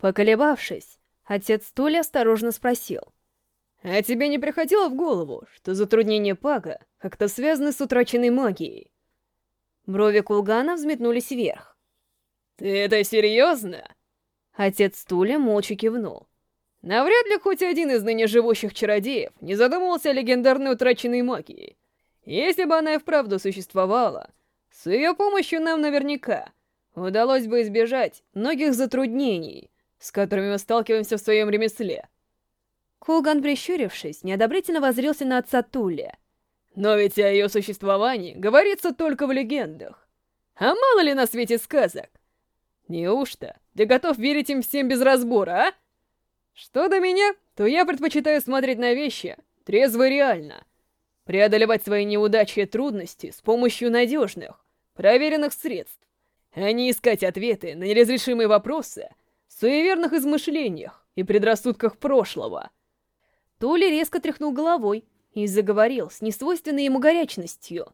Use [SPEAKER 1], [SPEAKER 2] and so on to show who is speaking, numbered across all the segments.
[SPEAKER 1] Поколебавшись, отец Тули осторожно спросил. «А тебе не приходило в голову, что затруднения Пага как-то связаны с утраченной магией?» Брови Кулгана взметнулись вверх. «Ты это серьезно?» Отец Туля молча кивнул. Навряд ли хоть один из ныне живущих чародеев не задумывался о легендарной утраченной магии. Если бы она и вправду существовала, с ее помощью нам наверняка удалось бы избежать многих затруднений, с которыми мы сталкиваемся в своем ремесле. Кулган, прищурившись, неодобрительно возрился на отца Туля. Но ведь о ее существовании говорится только в легендах. А мало ли на свете сказок? Неужто ты готов верить им всем без разбора, а? Что до меня, то я предпочитаю смотреть на вещи трезво и реально. Преодолевать свои неудачи и трудности с помощью надежных, проверенных средств, а не искать ответы на неразрешимые вопросы суеверных измышлениях и предрассудках прошлого. Толи резко тряхнул головой и заговорил с несвойственной ему горячностью.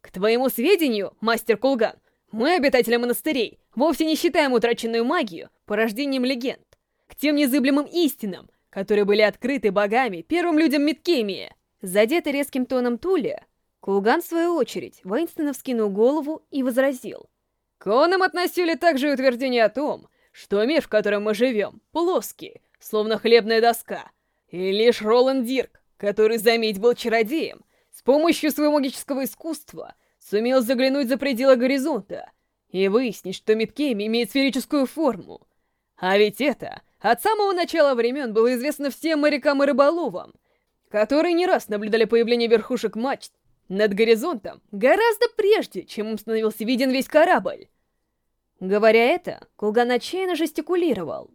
[SPEAKER 1] «К твоему сведению, мастер Кулган, мы, обитатели монастырей, вовсе не считаем утраченную магию порождением легенд к тем незыблемым истинам, которые были открыты богами первым людям Миткемии. Задетый резким тоном Тули, Кулган, в свою очередь, воинственно вскинул голову и возразил. К онам относили также утверждение о том, что мир, в котором мы живем, плоский, словно хлебная доска. И лишь Роланд Дирк, который, заметь, был чародеем, с помощью своего магического искусства сумел заглянуть за пределы горизонта и выяснить, что Миткеми имеет сферическую форму. А ведь это от самого начала времен было известно всем морякам и рыболовам, которые не раз наблюдали появление верхушек мачт над горизонтом гораздо прежде, чем им становился виден весь корабль. Говоря это, Кулган отчаянно жестикулировал.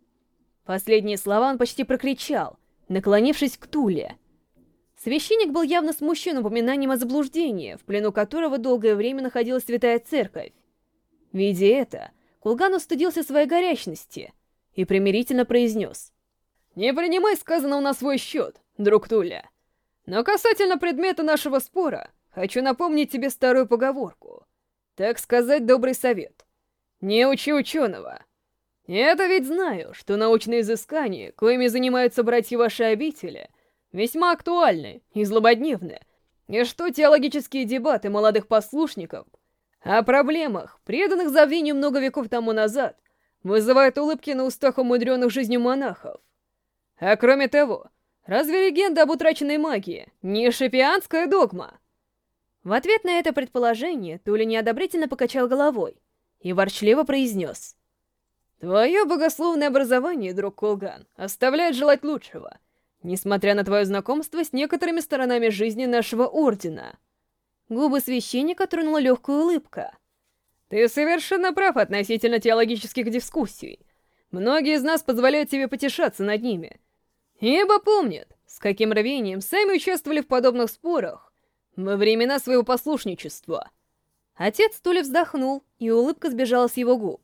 [SPEAKER 1] Последние слова он почти прокричал, наклонившись к Туле. Священник был явно смущен упоминанием о заблуждении, в плену которого долгое время находилась Святая Церковь. Видя это, Кулган устыдился своей горячности — и примирительно произнес. «Не принимай сказанного на свой счет, друг Туля. Но касательно предмета нашего спора, хочу напомнить тебе старую поговорку. Так сказать, добрый совет. Не учи ученого. Я-то ведь знаю, что научные изыскания, коими занимаются братья вашей обители, весьма актуальны и злободневны, и что теологические дебаты молодых послушников о проблемах, преданных забвению много веков тому назад, вызывает улыбки на устах умудренных жизнью монахов. А кроме того, разве легенда об утраченной магии не шипианская догма? В ответ на это предположение Тули неодобрительно покачал головой и ворчливо произнес. «Твое богословное образование, друг Колган, оставляет желать лучшего, несмотря на твое знакомство с некоторыми сторонами жизни нашего Ордена». Губы священника тронула легкая улыбка — ты совершенно прав относительно теологических дискуссий. Многие из нас позволяют себе потешаться над ними. Ибо помнят, с каким рвением сами участвовали в подобных спорах во времена своего послушничества. Отец Тули вздохнул, и улыбка сбежала с его губ.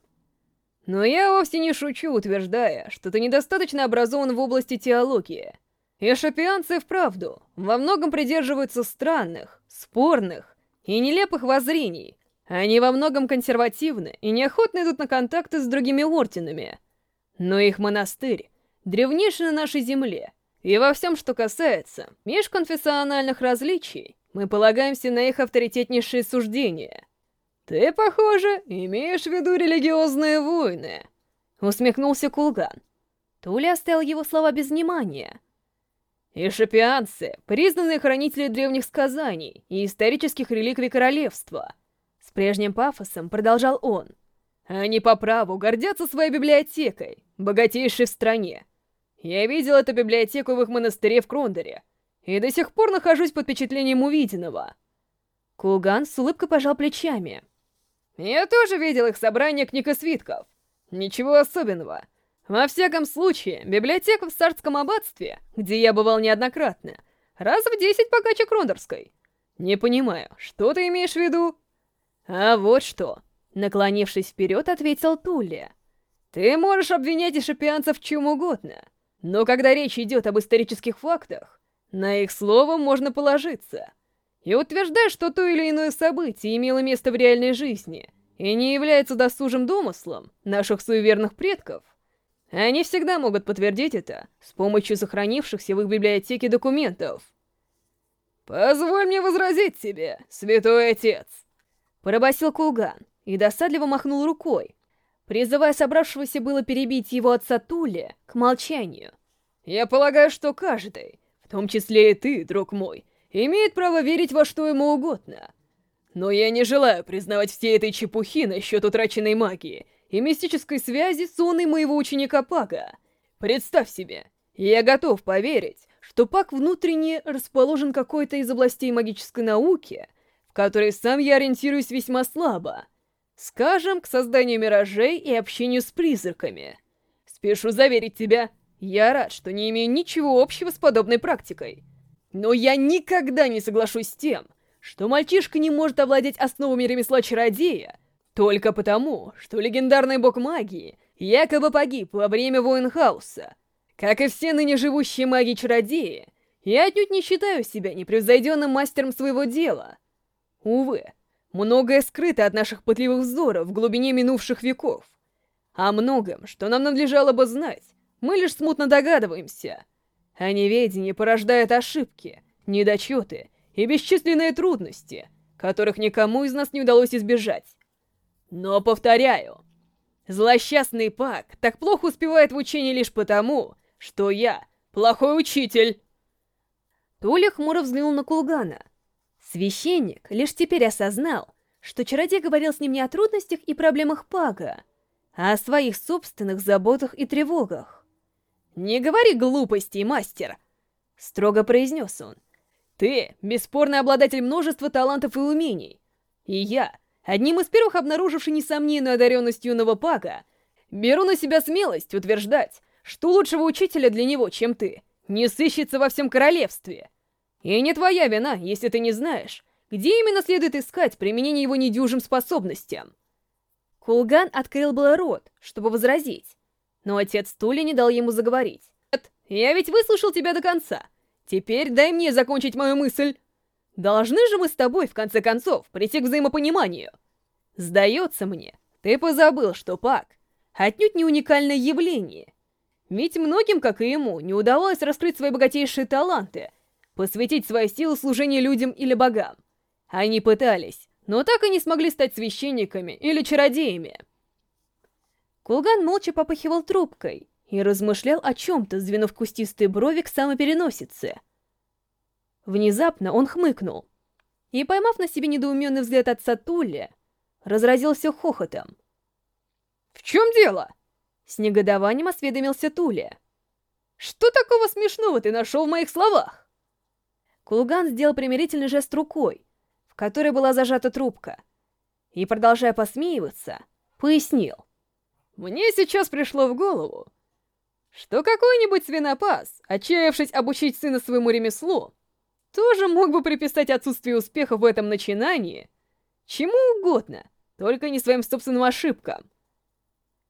[SPEAKER 1] Но я вовсе не шучу, утверждая, что ты недостаточно образован в области теологии. И шапианцы вправду во многом придерживаются странных, спорных и нелепых воззрений, они во многом консервативны и неохотно идут на контакты с другими орденами. Но их монастырь — древнейший на нашей земле, и во всем, что касается межконфессиональных различий, мы полагаемся на их авторитетнейшие суждения. Ты, похоже, имеешь в виду религиозные войны. Усмехнулся Кулган. Туля оставил его слова без внимания. И признанные хранители древних сказаний и исторических реликвий королевства — с прежним пафосом продолжал он. Они по праву гордятся своей библиотекой, богатейшей в стране. Я видел эту библиотеку в их монастыре в Крондере, и до сих пор нахожусь под впечатлением увиденного. Кулган с улыбкой пожал плечами. Я тоже видел их собрание книг и свитков. Ничего особенного. Во всяком случае, библиотека в Сардском аббатстве, где я бывал неоднократно, раз в десять богаче Крондорской. Не понимаю, что ты имеешь в виду? «А вот что!» — наклонившись вперед, ответил Тулли. «Ты можешь обвинять и в чем угодно, но когда речь идет об исторических фактах, на их слово можно положиться. И утверждаешь, что то или иное событие имело место в реальной жизни и не является досужим домыслом наших суеверных предков, Они всегда могут подтвердить это с помощью сохранившихся в их библиотеке документов. «Позволь мне возразить тебе, святой отец!» Пробасил Кулган и досадливо махнул рукой, призывая собравшегося было перебить его отца Тули к молчанию. «Я полагаю, что каждый, в том числе и ты, друг мой, имеет право верить во что ему угодно. Но я не желаю признавать всей этой чепухи насчет утраченной магии и мистической связи с уной моего ученика Пага. Представь себе, я готов поверить, что Пак внутренне расположен какой-то из областей магической науки, в которой сам я ориентируюсь весьма слабо. Скажем, к созданию миражей и общению с призраками. Спешу заверить тебя, я рад, что не имею ничего общего с подобной практикой. Но я никогда не соглашусь с тем, что мальчишка не может овладеть основами ремесла чародея только потому, что легендарный бог магии якобы погиб во время войн хаоса. Как и все ныне живущие маги-чародеи, я отнюдь не считаю себя непревзойденным мастером своего дела. Увы, многое скрыто от наших пытливых взоров в глубине минувших веков. О многом, что нам надлежало бы знать, мы лишь смутно догадываемся. А неведение порождает ошибки, недочеты и бесчисленные трудности, которых никому из нас не удалось избежать. Но повторяю, злосчастный Пак так плохо успевает в учении лишь потому, что я плохой учитель. Толя хмуро взглянул на Кулгана. Священник лишь теперь осознал, что чародей говорил с ним не о трудностях и проблемах Пага, а о своих собственных заботах и тревогах. «Не говори глупостей, мастер!» — строго произнес он. «Ты — бесспорный обладатель множества талантов и умений, и я — Одним из первых обнаруживший несомненную одаренность юного Пака, беру на себя смелость утверждать, что лучшего учителя для него, чем ты, не сыщется во всем королевстве. И не твоя вина, если ты не знаешь, где именно следует искать применение его недюжим способностям. Кулган открыл было рот, чтобы возразить, но отец Тули не дал ему заговорить. «Я ведь выслушал тебя до конца. Теперь дай мне закончить мою мысль». Должны же мы с тобой, в конце концов, прийти к взаимопониманию. Сдается мне, ты позабыл, что Пак отнюдь не уникальное явление. Ведь многим, как и ему, не удавалось раскрыть свои богатейшие таланты, посвятить свои силы служению людям или богам. Они пытались, но так и не смогли стать священниками или чародеями. Кулган молча попыхивал трубкой и размышлял о чем-то, сдвинув кустистые брови к самопереносице — Внезапно он хмыкнул и, поймав на себе недоуменный взгляд отца Тулли, разразился хохотом. «В чем дело?» С негодованием осведомился Туля. «Что такого смешного ты нашел в моих словах?» Кулган сделал примирительный жест рукой, в которой была зажата трубка, и, продолжая посмеиваться, пояснил. «Мне сейчас пришло в голову, что какой-нибудь свинопас, отчаявшись обучить сына своему ремеслу, тоже мог бы приписать отсутствие успеха в этом начинании чему угодно, только не своим собственным ошибкам.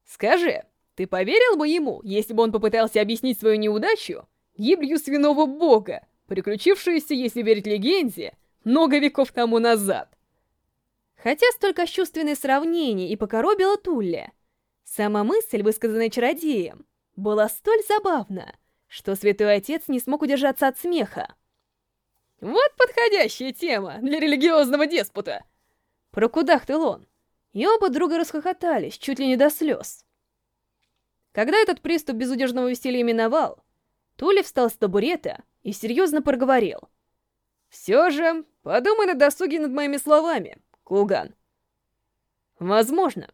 [SPEAKER 1] Скажи, ты поверил бы ему, если бы он попытался объяснить свою неудачу гибелью свиного бога, приключившуюся, если верить легенде, много веков тому назад? Хотя столь кощувственное сравнение и покоробило Тулли, сама мысль, высказанная чародеем, была столь забавна, что святой отец не смог удержаться от смеха. Вот подходящая тема для религиозного деспота!» Прокудахтал он, и оба друга расхохотались, чуть ли не до слез. Когда этот приступ безудержного веселья миновал, Тули встал с табурета и серьезно проговорил. «Все же, подумай на досуге над моими словами, Кулган. Возможно,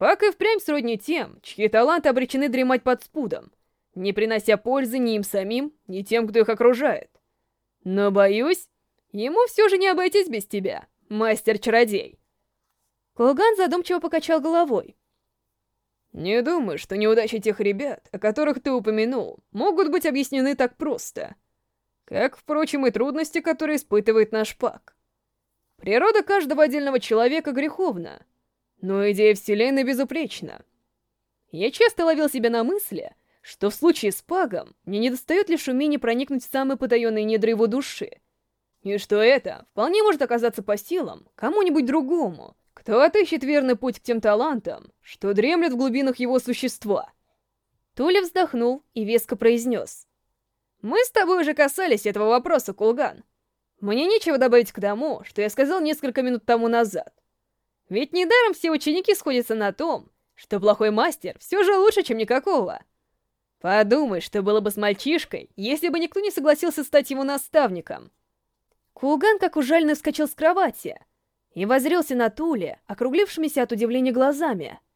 [SPEAKER 1] Пак и впрямь сродни тем, чьи таланты обречены дремать под спудом, не принося пользы ни им самим, ни тем, кто их окружает. Но, боюсь, ему все же не обойтись без тебя, мастер-чародей. Кулган задумчиво покачал головой. Не думаю, что неудачи тех ребят, о которых ты упомянул, могут быть объяснены так просто. Как, впрочем, и трудности, которые испытывает наш Пак. Природа каждого отдельного человека греховна, но идея Вселенной безупречна. Я часто ловил себя на мысли, что в случае с Пагом мне недостает лишь умения проникнуть в самые потаенные недра его души. И что это вполне может оказаться по силам кому-нибудь другому, кто отыщет верный путь к тем талантам, что дремлет в глубинах его существа. Туля вздохнул и веско произнес. «Мы с тобой уже касались этого вопроса, Кулган. Мне нечего добавить к тому, что я сказал несколько минут тому назад. Ведь недаром все ученики сходятся на том, что плохой мастер все же лучше, чем никакого. Подумай, что было бы с мальчишкой, если бы никто не согласился стать его наставником. Кулган как ужально вскочил с кровати и возрелся на Туле, округлившимися от удивления глазами —